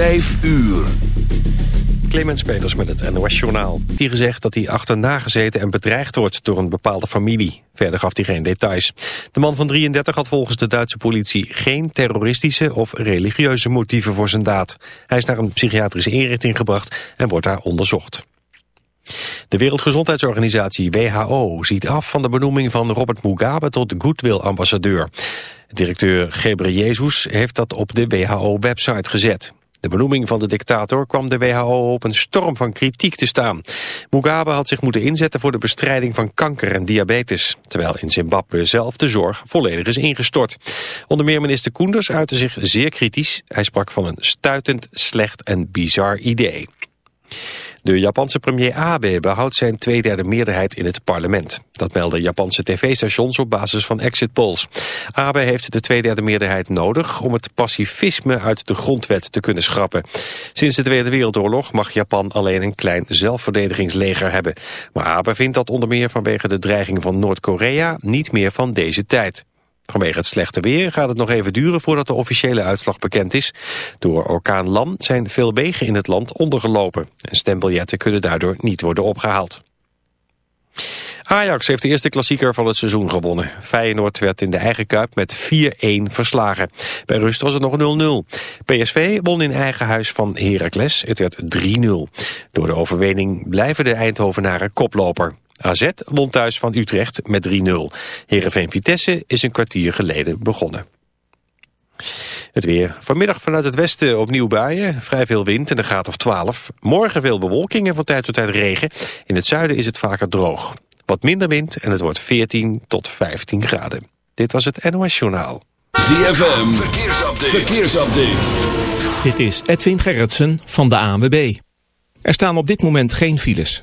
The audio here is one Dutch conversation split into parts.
5 uur. Clemens Peters met het NOS Journaal. Die gezegd dat hij achterna gezeten en bedreigd wordt door een bepaalde familie. Verder gaf hij geen details. De man van 33 had volgens de Duitse politie geen terroristische of religieuze motieven voor zijn daad. Hij is naar een psychiatrische inrichting gebracht en wordt daar onderzocht. De Wereldgezondheidsorganisatie WHO ziet af van de benoeming van Robert Mugabe tot Goodwill-ambassadeur. Directeur Gebreyesus heeft dat op de WHO-website gezet. De benoeming van de dictator kwam de WHO op een storm van kritiek te staan. Mugabe had zich moeten inzetten voor de bestrijding van kanker en diabetes, terwijl in Zimbabwe zelf de zorg volledig is ingestort. Onder meer minister Koenders uitte zich zeer kritisch. Hij sprak van een stuitend, slecht en bizar idee. De Japanse premier Abe behoudt zijn tweederde meerderheid in het parlement. Dat melden Japanse tv-stations op basis van exit polls. Abe heeft de tweederde meerderheid nodig om het pacifisme uit de grondwet te kunnen schrappen. Sinds de Tweede Wereldoorlog mag Japan alleen een klein zelfverdedigingsleger hebben. Maar Abe vindt dat onder meer vanwege de dreiging van Noord-Korea niet meer van deze tijd. Vanwege het slechte weer gaat het nog even duren voordat de officiële uitslag bekend is. Door orkaan Lam zijn veel wegen in het land ondergelopen. En stembiljetten kunnen daardoor niet worden opgehaald. Ajax heeft de eerste klassieker van het seizoen gewonnen. Feyenoord werd in de eigen kuip met 4-1 verslagen. Bij rust was het nog 0-0. PSV won in eigen huis van Heracles. Het werd 3-0. Door de overwinning blijven de Eindhovenaren koploper. AZ won thuis van Utrecht met 3-0. Heerenveen Vitesse is een kwartier geleden begonnen. Het weer. Vanmiddag vanuit het westen opnieuw buien. Vrij veel wind en een graad of 12. Morgen veel bewolking en van tijd tot tijd regen. In het zuiden is het vaker droog. Wat minder wind en het wordt 14 tot 15 graden. Dit was het NOS Journaal. ZFM. Verkeersupdate. Verkeersupdate. Dit is Edwin Gerritsen van de ANWB. Er staan op dit moment geen files.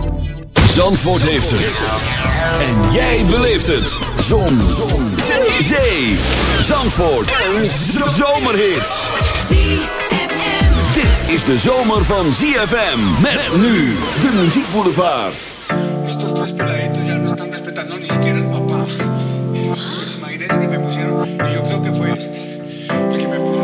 Zandvoort heeft het. En jij beleeft het. Zon. Zon. Zee. Zandvoort. Een zomerhit. Dit is de zomer van ZFM. Met nu de muziekboulevard. Estos tres peladitos ya no están respetando ni siquiera el papá. Pues imagínense que me pusieron, y yo creo que fue este, el que me puso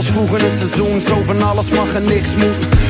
Te doen. Het was vroeg in het seizoen, zo van alles mag en niks moet.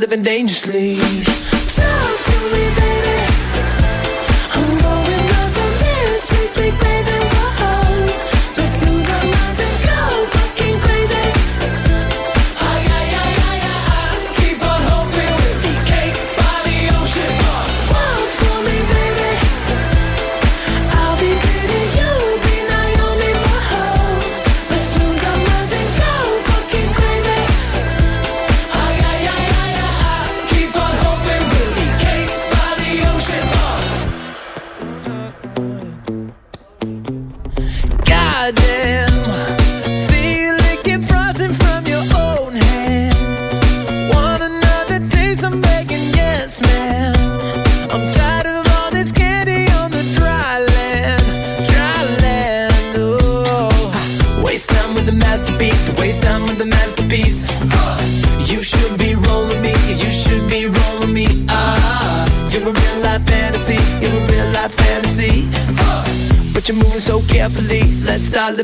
living dangerously.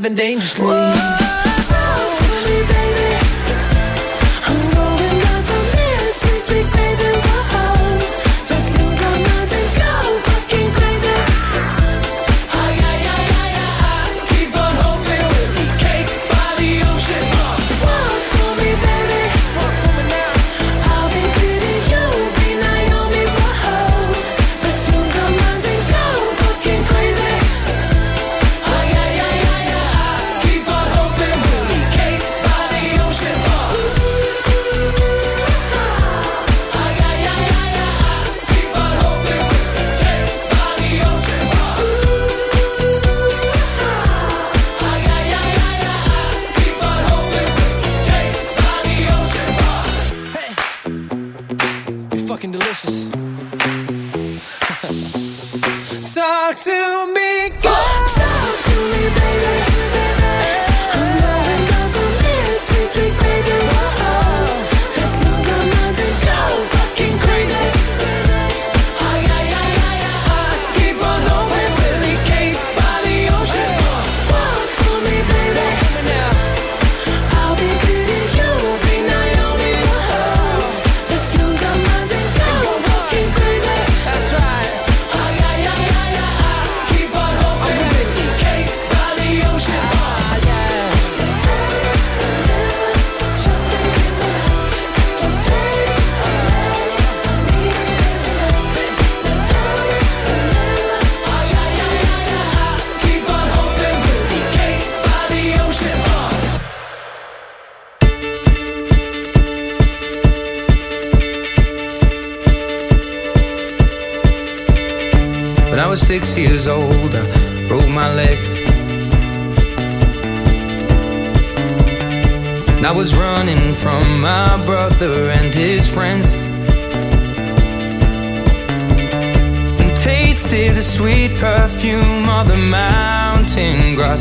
been dangerous. Talk to me, God. Talk to me, baby.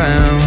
found.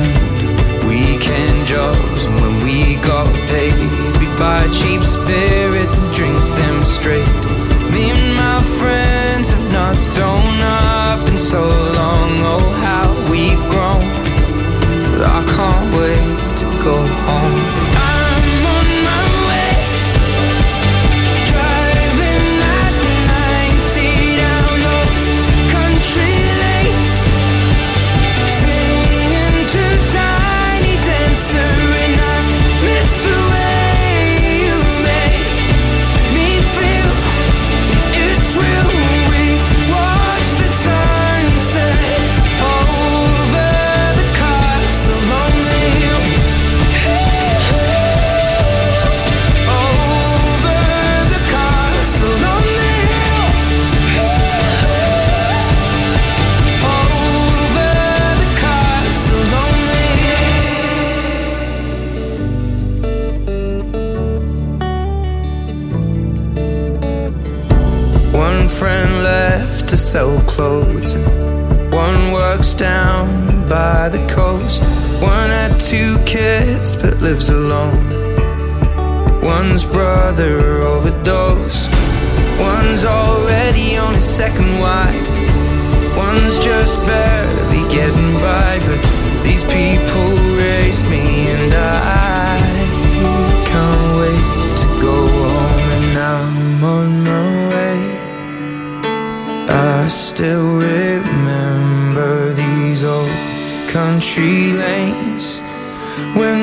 One had two kids but lives alone. One's brother overdosed. One's already on his second wife. One's just barely getting by. But these people raised me and I can't wait to go home. And I'm on my way. I still. tree lanes when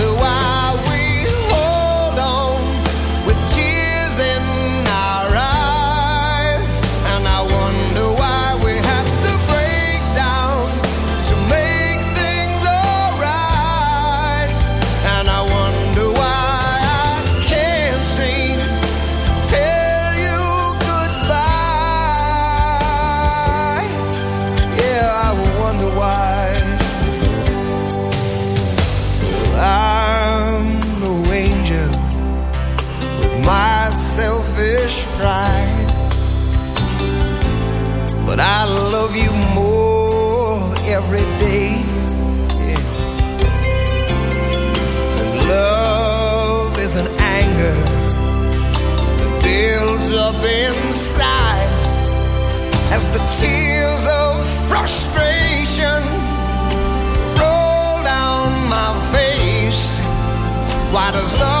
Why does love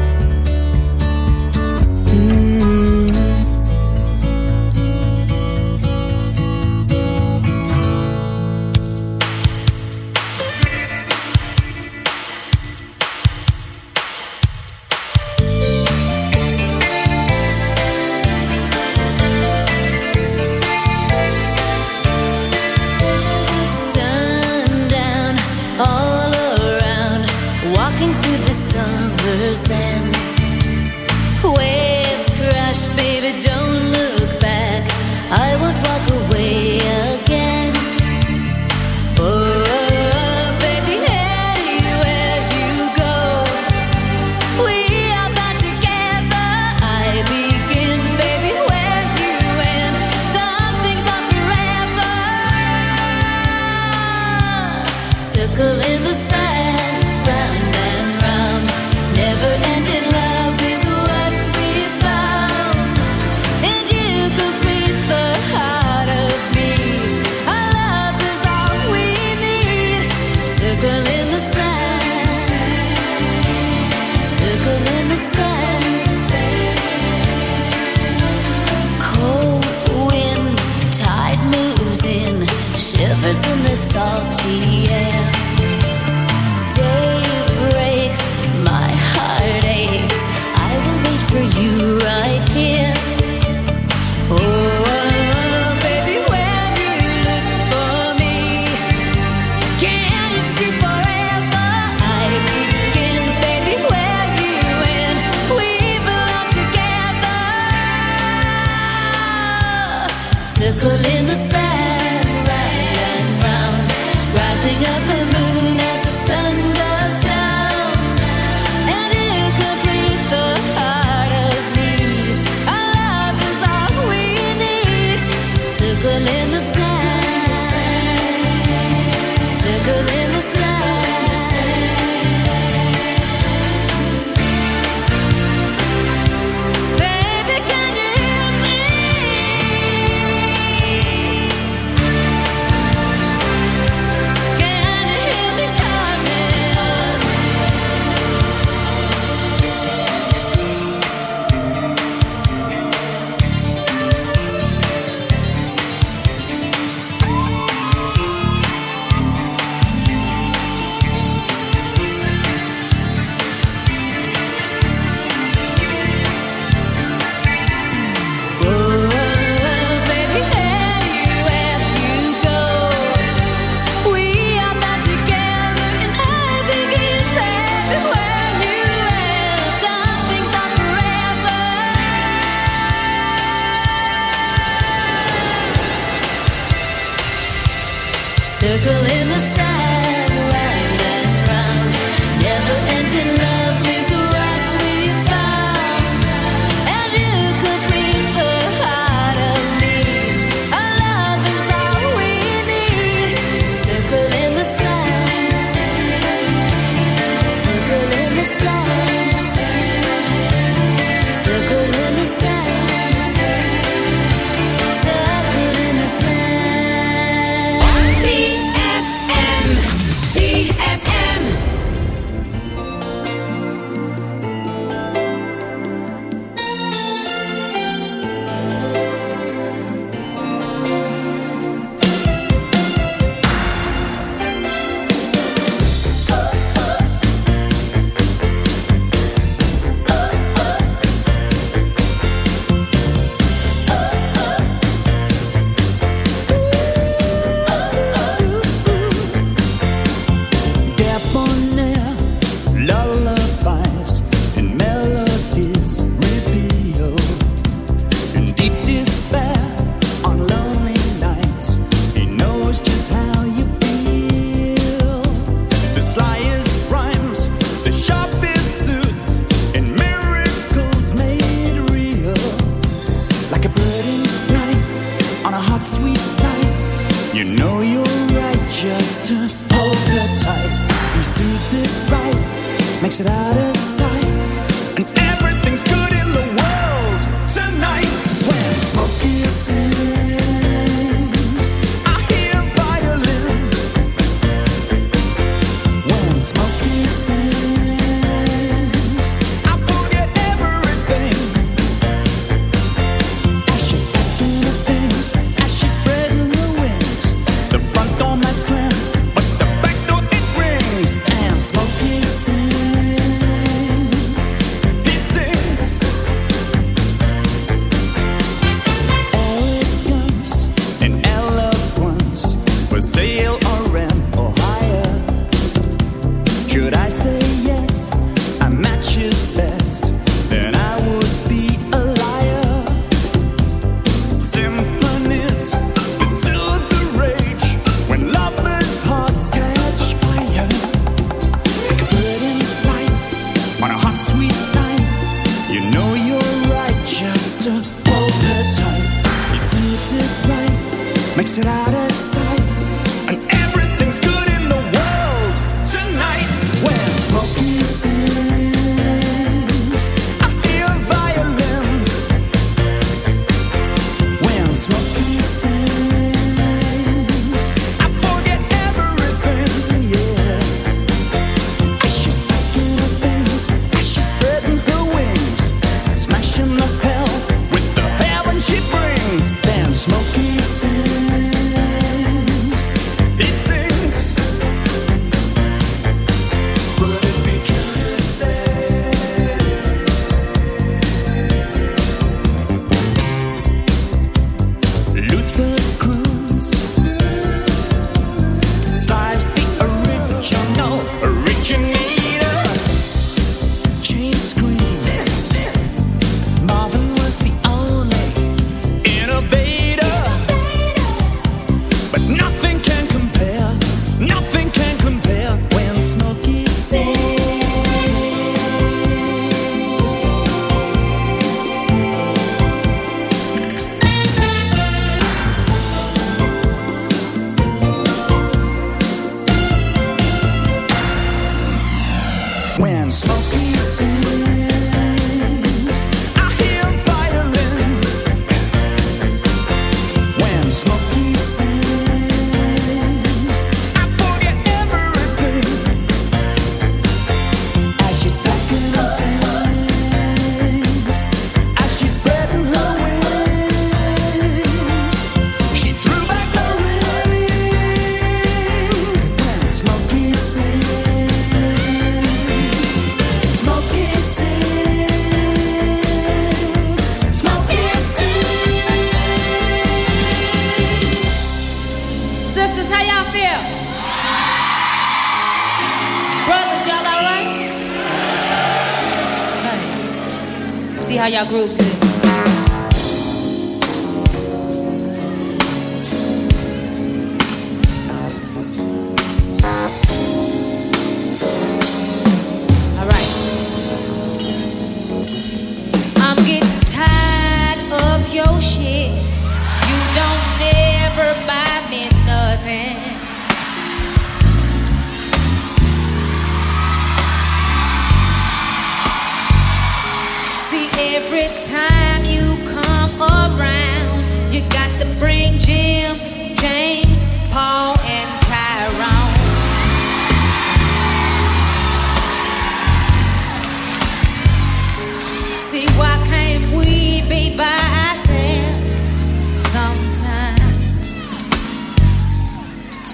Groove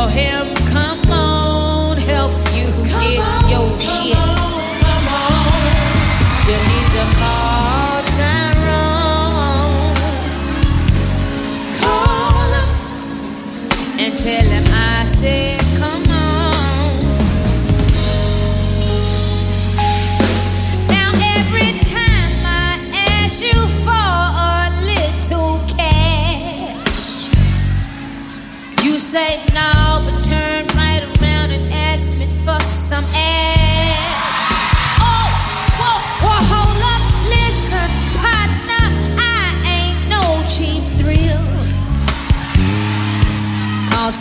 tell him,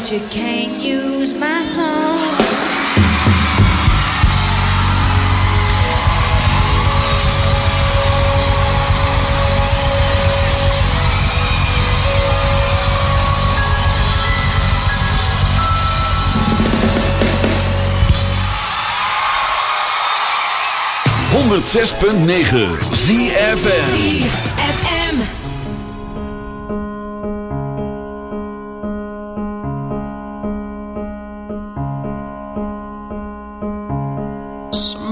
But you can't use my phone. Honderd zes punt negen ZFM.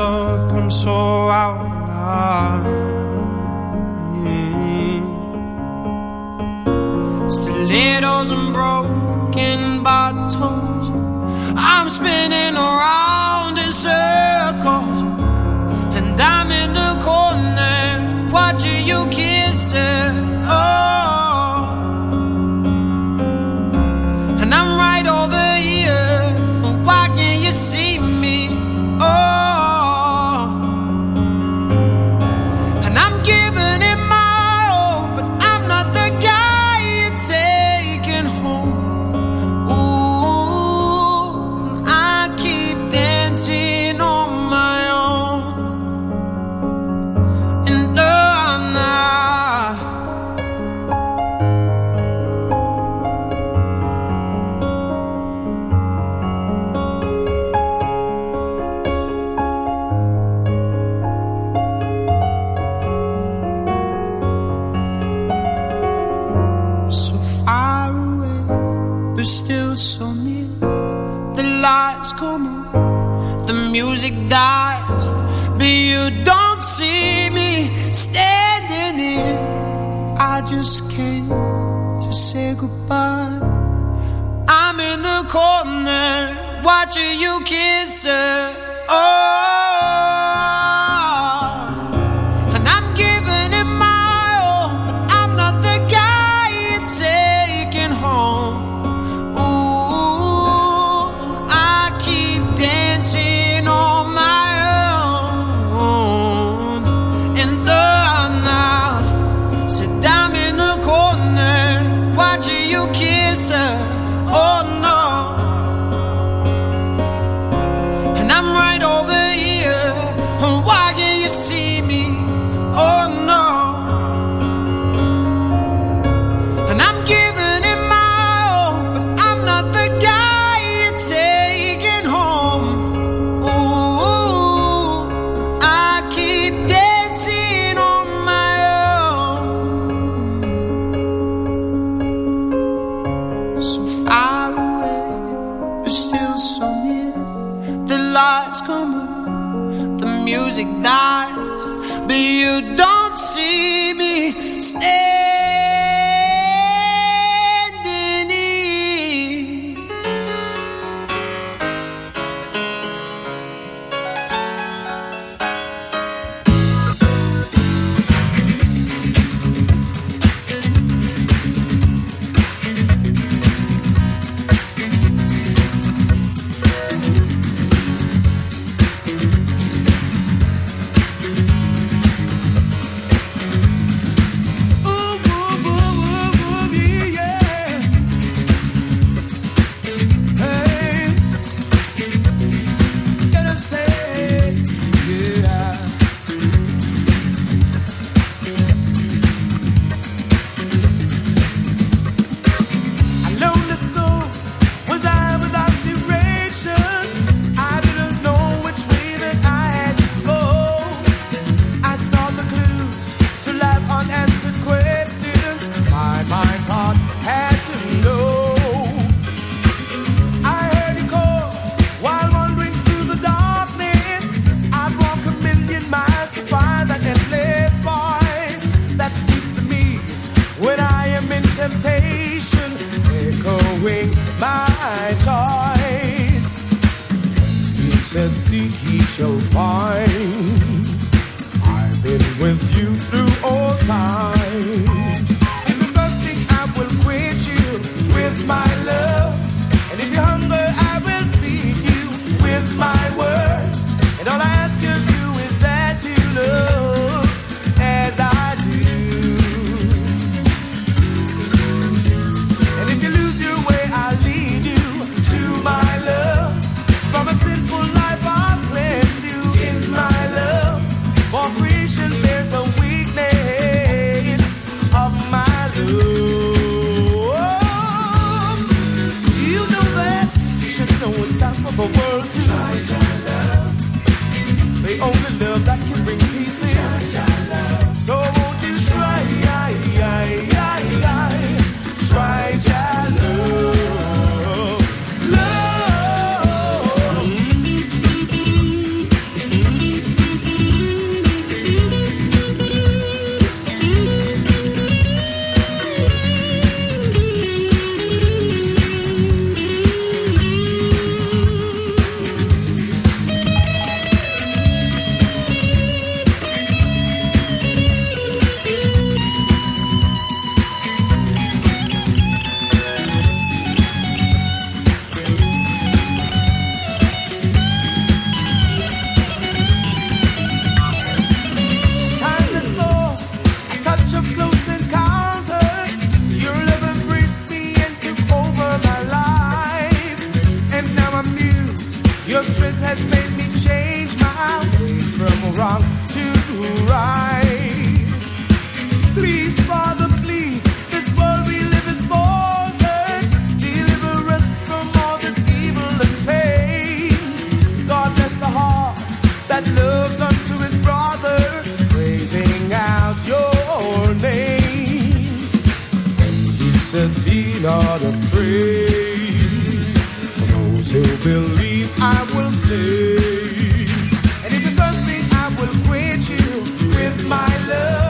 up and so out yeah. Stilettos and broken bottles. I'm spinning around. still so near. The lights come on, the music dies, but you don't see me stay. To believe I will save. And if you're thirsty, I will quench you with my love.